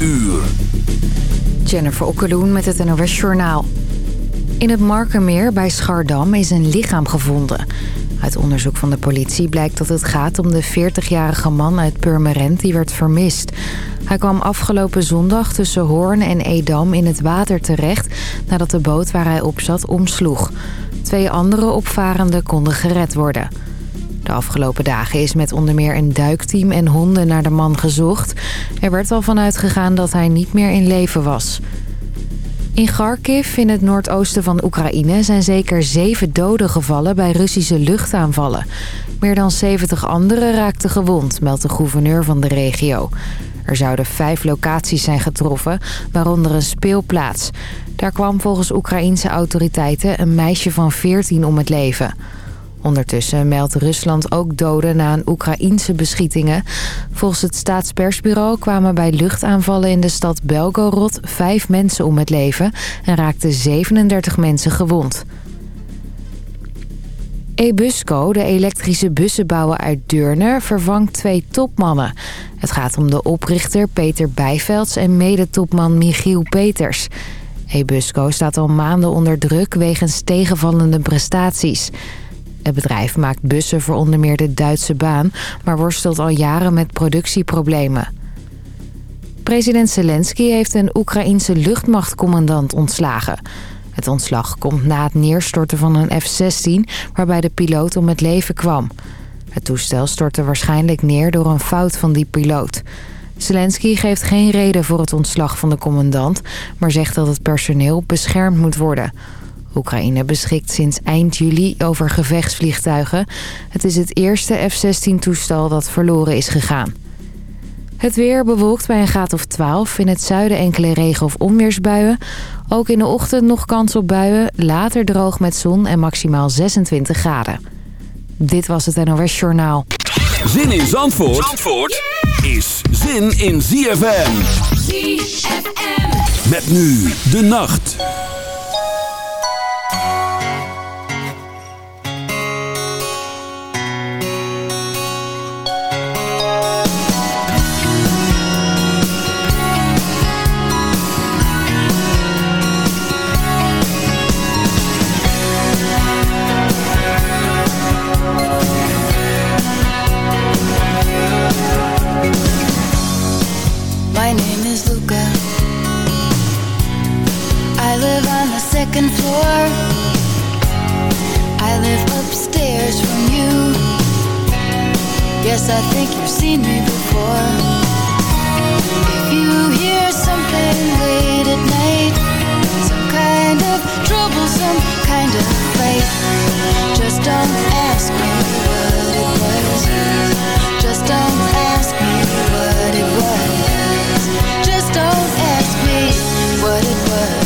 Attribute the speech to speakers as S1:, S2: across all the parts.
S1: uur.
S2: Jennifer Okkeloen met het NOS Journaal. In het Markermeer bij Schardam is een lichaam gevonden. Uit onderzoek van de politie blijkt dat het gaat om de 40-jarige man uit Purmerend die werd vermist. Hij kwam afgelopen zondag tussen Hoorn en Edam in het water terecht... nadat de boot waar hij op zat omsloeg. Twee andere opvarenden konden gered worden. De afgelopen dagen is met onder meer een duikteam en honden naar de man gezocht. Er werd al vanuit gegaan dat hij niet meer in leven was. In Kharkiv, in het noordoosten van Oekraïne, zijn zeker zeven doden gevallen bij Russische luchtaanvallen. Meer dan 70 anderen raakten gewond, meldt de gouverneur van de regio. Er zouden vijf locaties zijn getroffen, waaronder een speelplaats. Daar kwam volgens Oekraïense autoriteiten een meisje van 14 om het leven. Ondertussen meldt Rusland ook doden na een Oekraïense beschietingen. Volgens het staatspersbureau kwamen bij luchtaanvallen in de stad Belgorod vijf mensen om het leven en raakten 37 mensen gewond. Ebusco, de elektrische bussenbouwer uit Deurne, vervangt twee topmannen. Het gaat om de oprichter Peter Bijvelds en mede-topman Michiel Peters. Ebusco staat al maanden onder druk wegens tegenvallende prestaties. Het bedrijf maakt bussen voor onder meer de Duitse baan... maar worstelt al jaren met productieproblemen. President Zelensky heeft een Oekraïense luchtmachtcommandant ontslagen. Het ontslag komt na het neerstorten van een F-16... waarbij de piloot om het leven kwam. Het toestel stortte waarschijnlijk neer door een fout van die piloot. Zelensky geeft geen reden voor het ontslag van de commandant... maar zegt dat het personeel beschermd moet worden... Oekraïne beschikt sinds eind juli over gevechtsvliegtuigen. Het is het eerste F-16-toestel dat verloren is gegaan. Het weer bewolkt bij een graad of 12. In het zuiden enkele regen- of onweersbuien. Ook in de ochtend nog kans op buien. Later droog met zon en maximaal 26 graden. Dit was het NOS Journaal.
S1: Zin in Zandvoort, Zandvoort is zin in ZFM. ZFM. Met nu de nacht.
S3: Second floor. I live upstairs from you. Yes, I think you've seen me before. If you hear something late at night Some kind of trouble, some kind of fight Just don't ask me what it was. Just don't ask me what it was. Just don't ask me what it was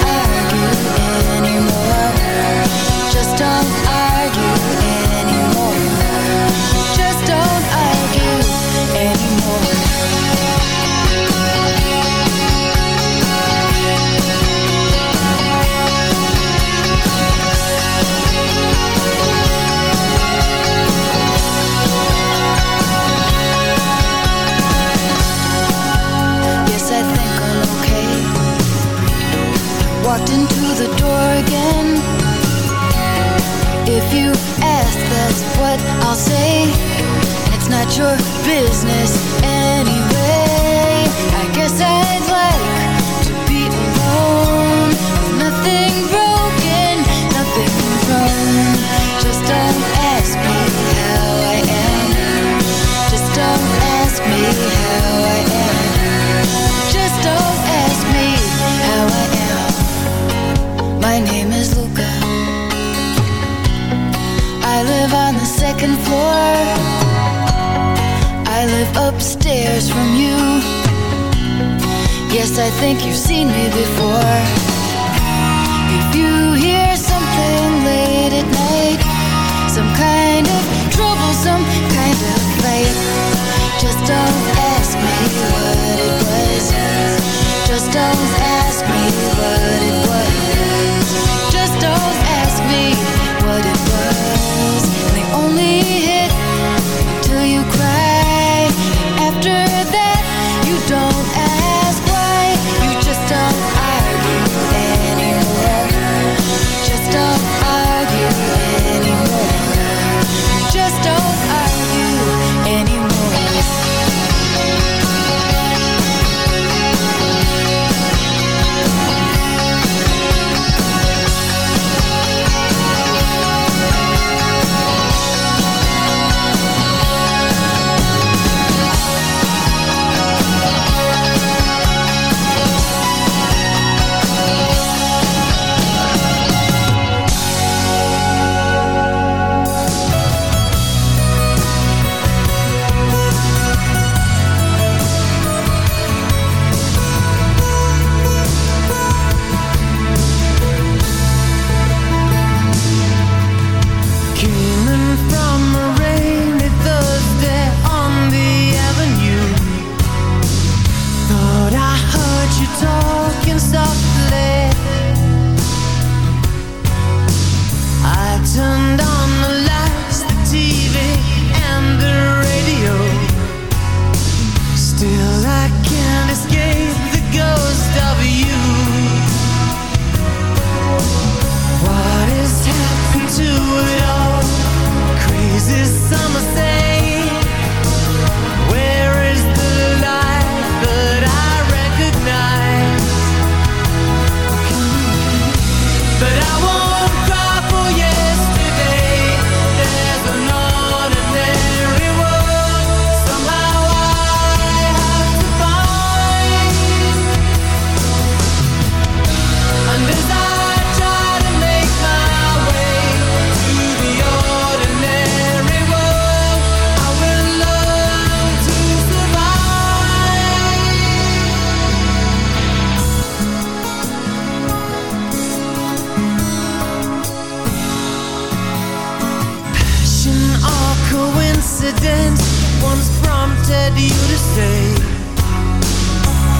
S4: coincidence once prompted you to say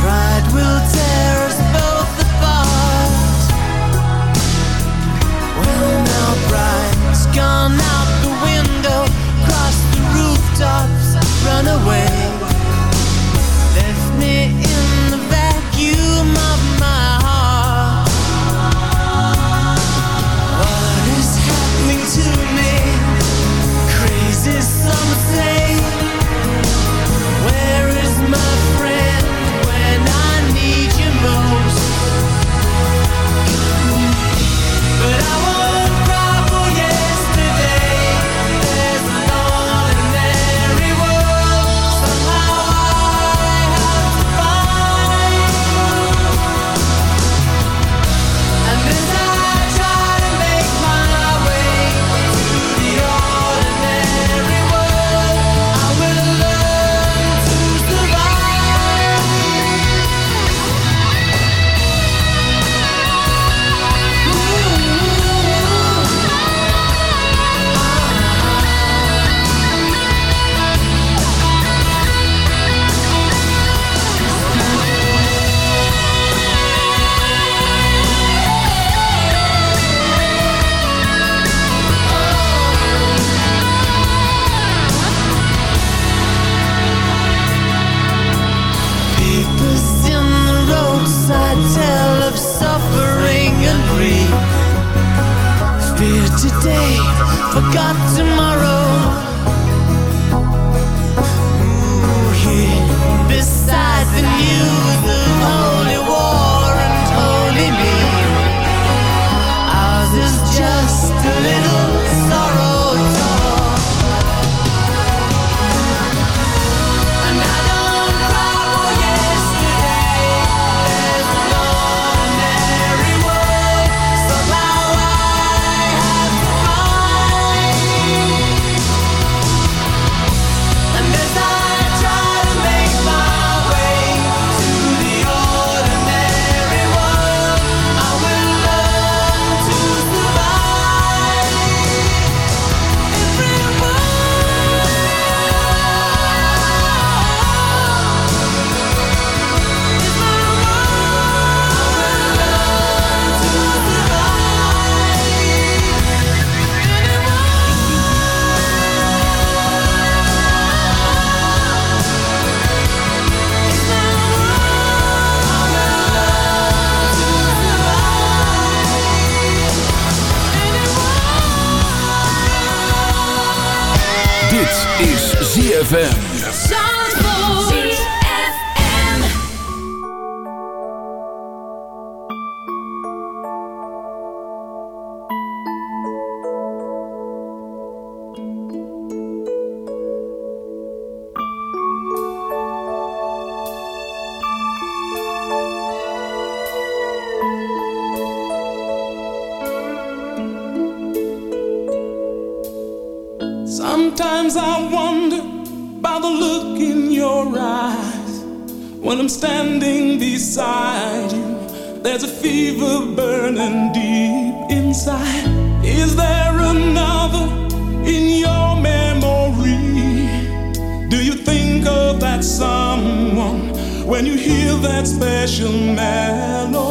S4: Pride will tear us both apart. Well now pride's gone out the window Cross the rooftops, run away.
S5: that special melody.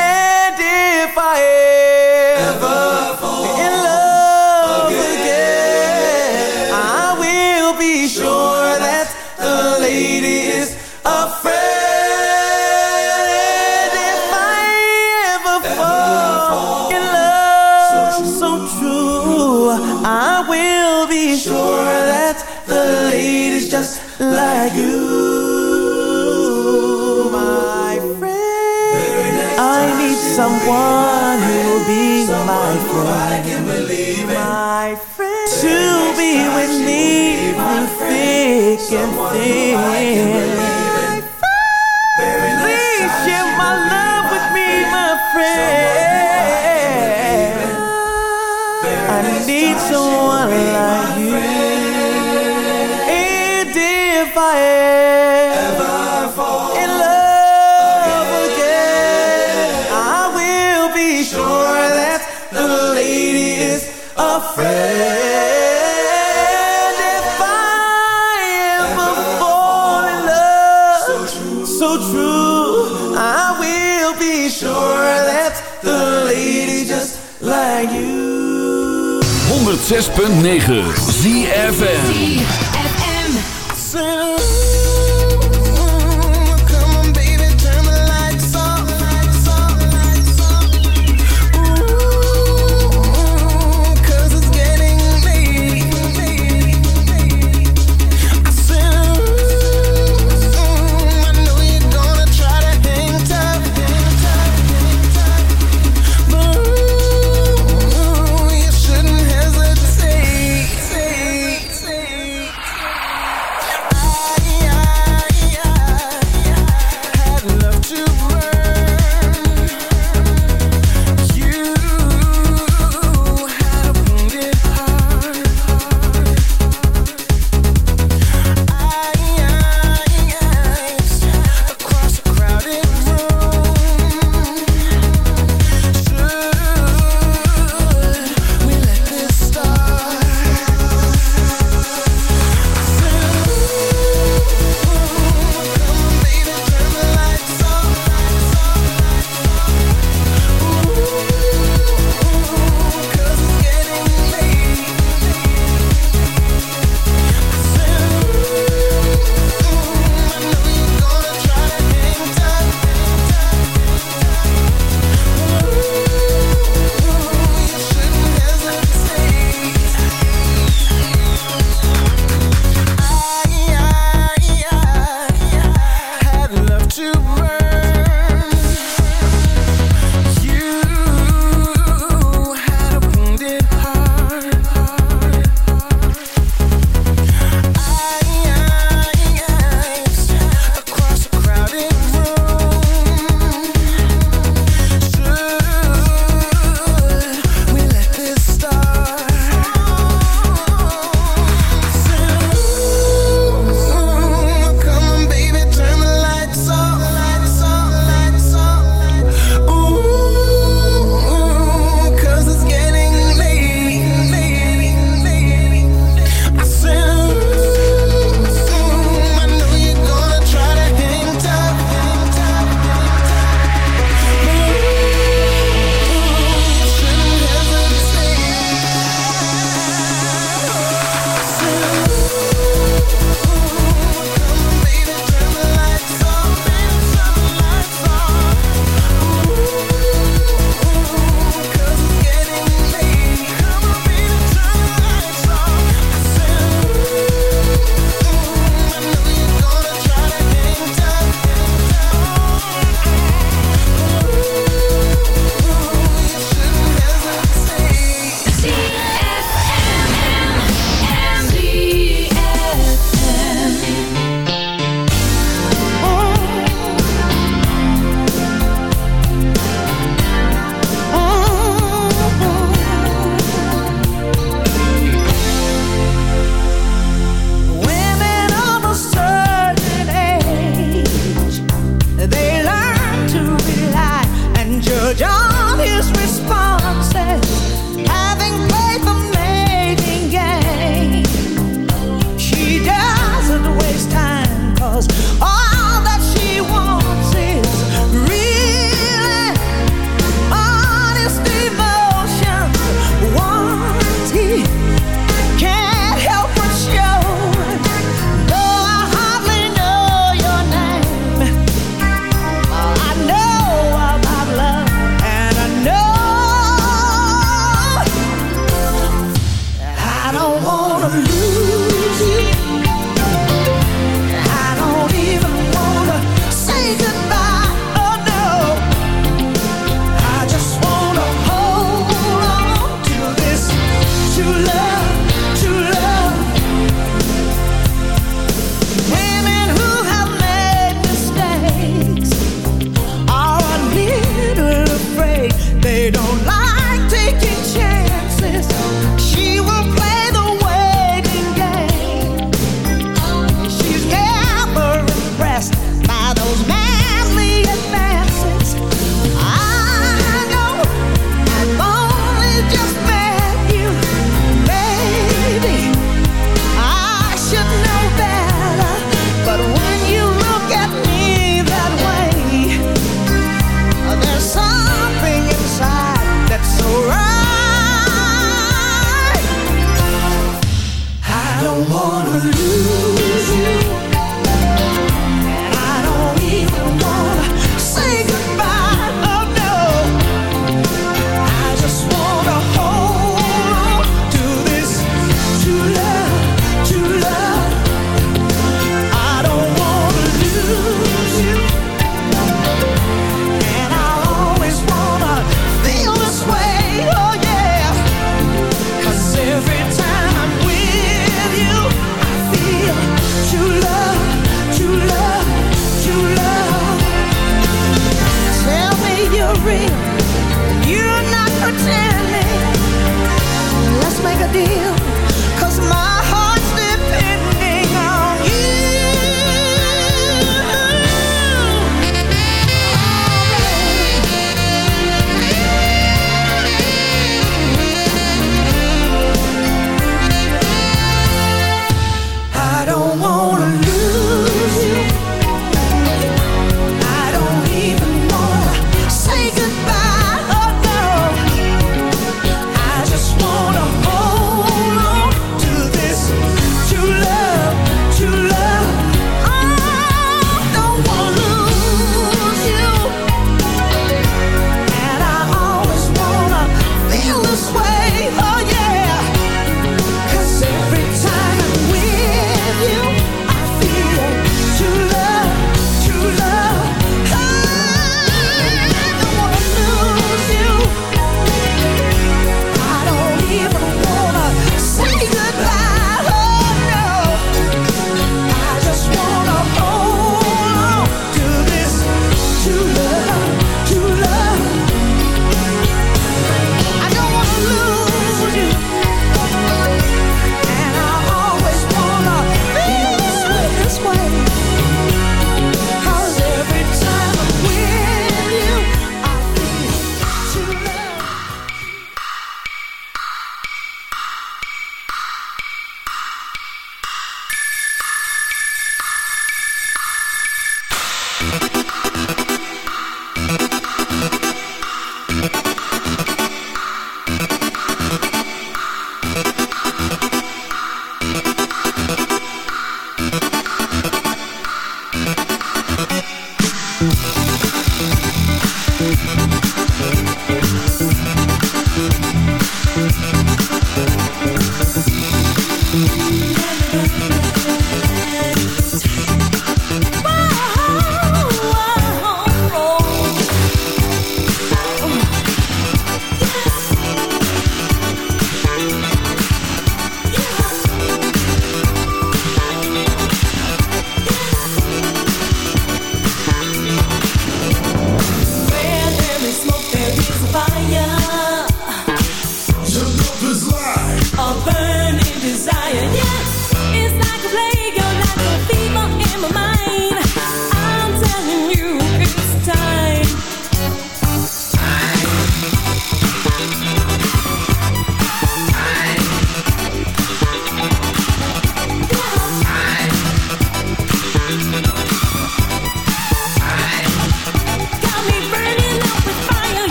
S4: If I ever fall in love again, I will be sure that the lady is a friend. If I ever fall in love so true, I will be sure that the lady's just like you, my friend. I need someone my
S6: 106.9
S7: ZFN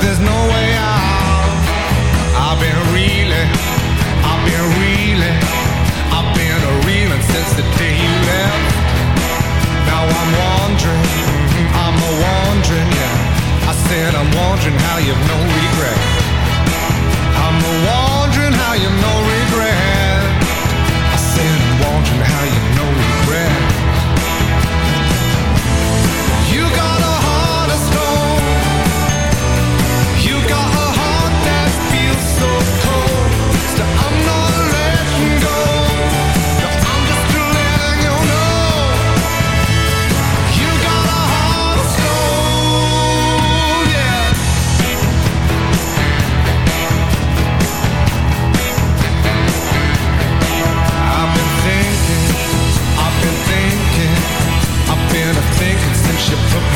S7: there's no way out. I've been reeling, I've been reeling, I've been reeling since the day you left. Now I'm wondering. I'm a wondering. yeah. I said I'm wondering how you've no regret. I'm a wondering how you've no regret. I said I'm wondering how you've no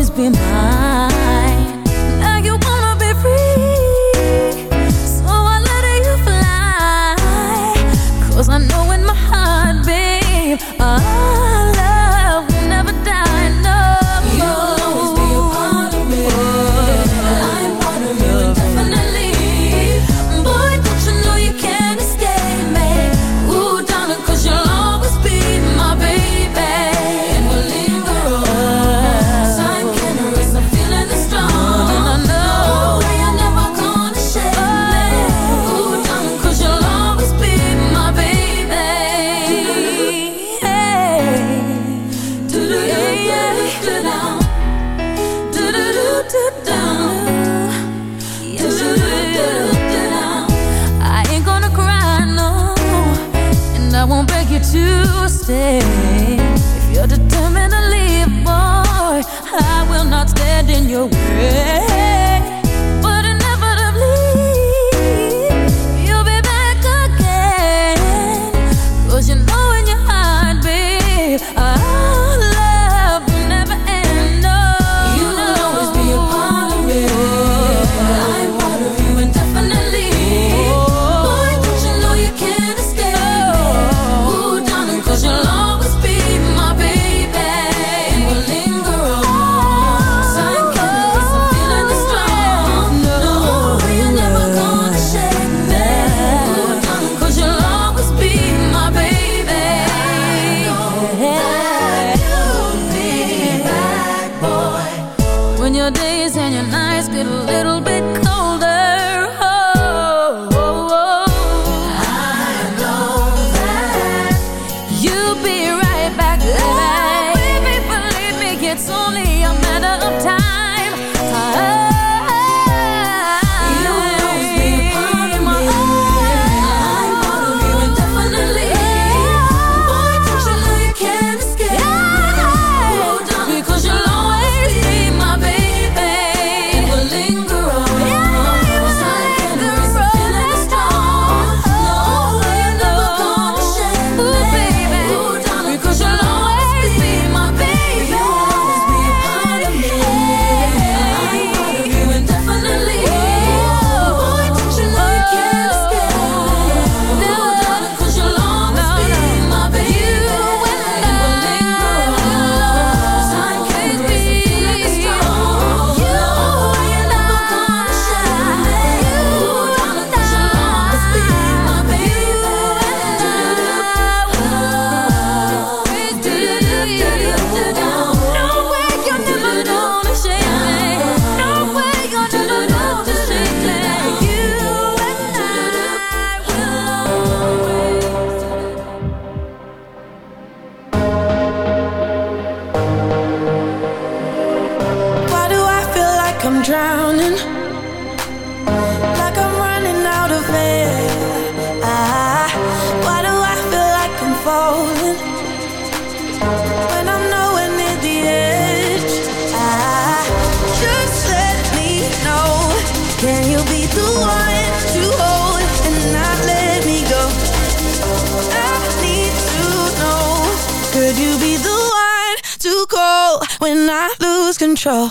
S8: always be mine. control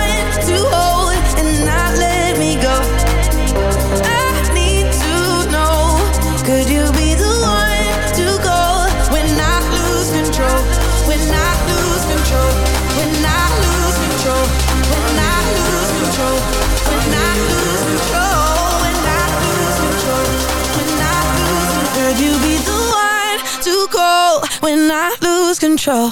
S8: when I lose control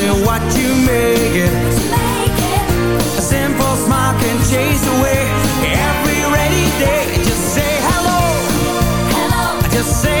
S4: away Every rainy day Just say hello. Just say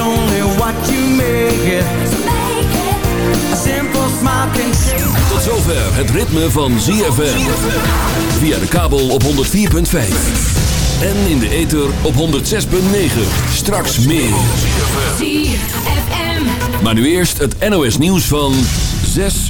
S4: only what you make it A simple smile can change
S1: Tot zover het ritme van ZFM. Via de kabel op 104.5. En in de ether op 106.9. Straks meer. Maar nu eerst het NOS nieuws van 6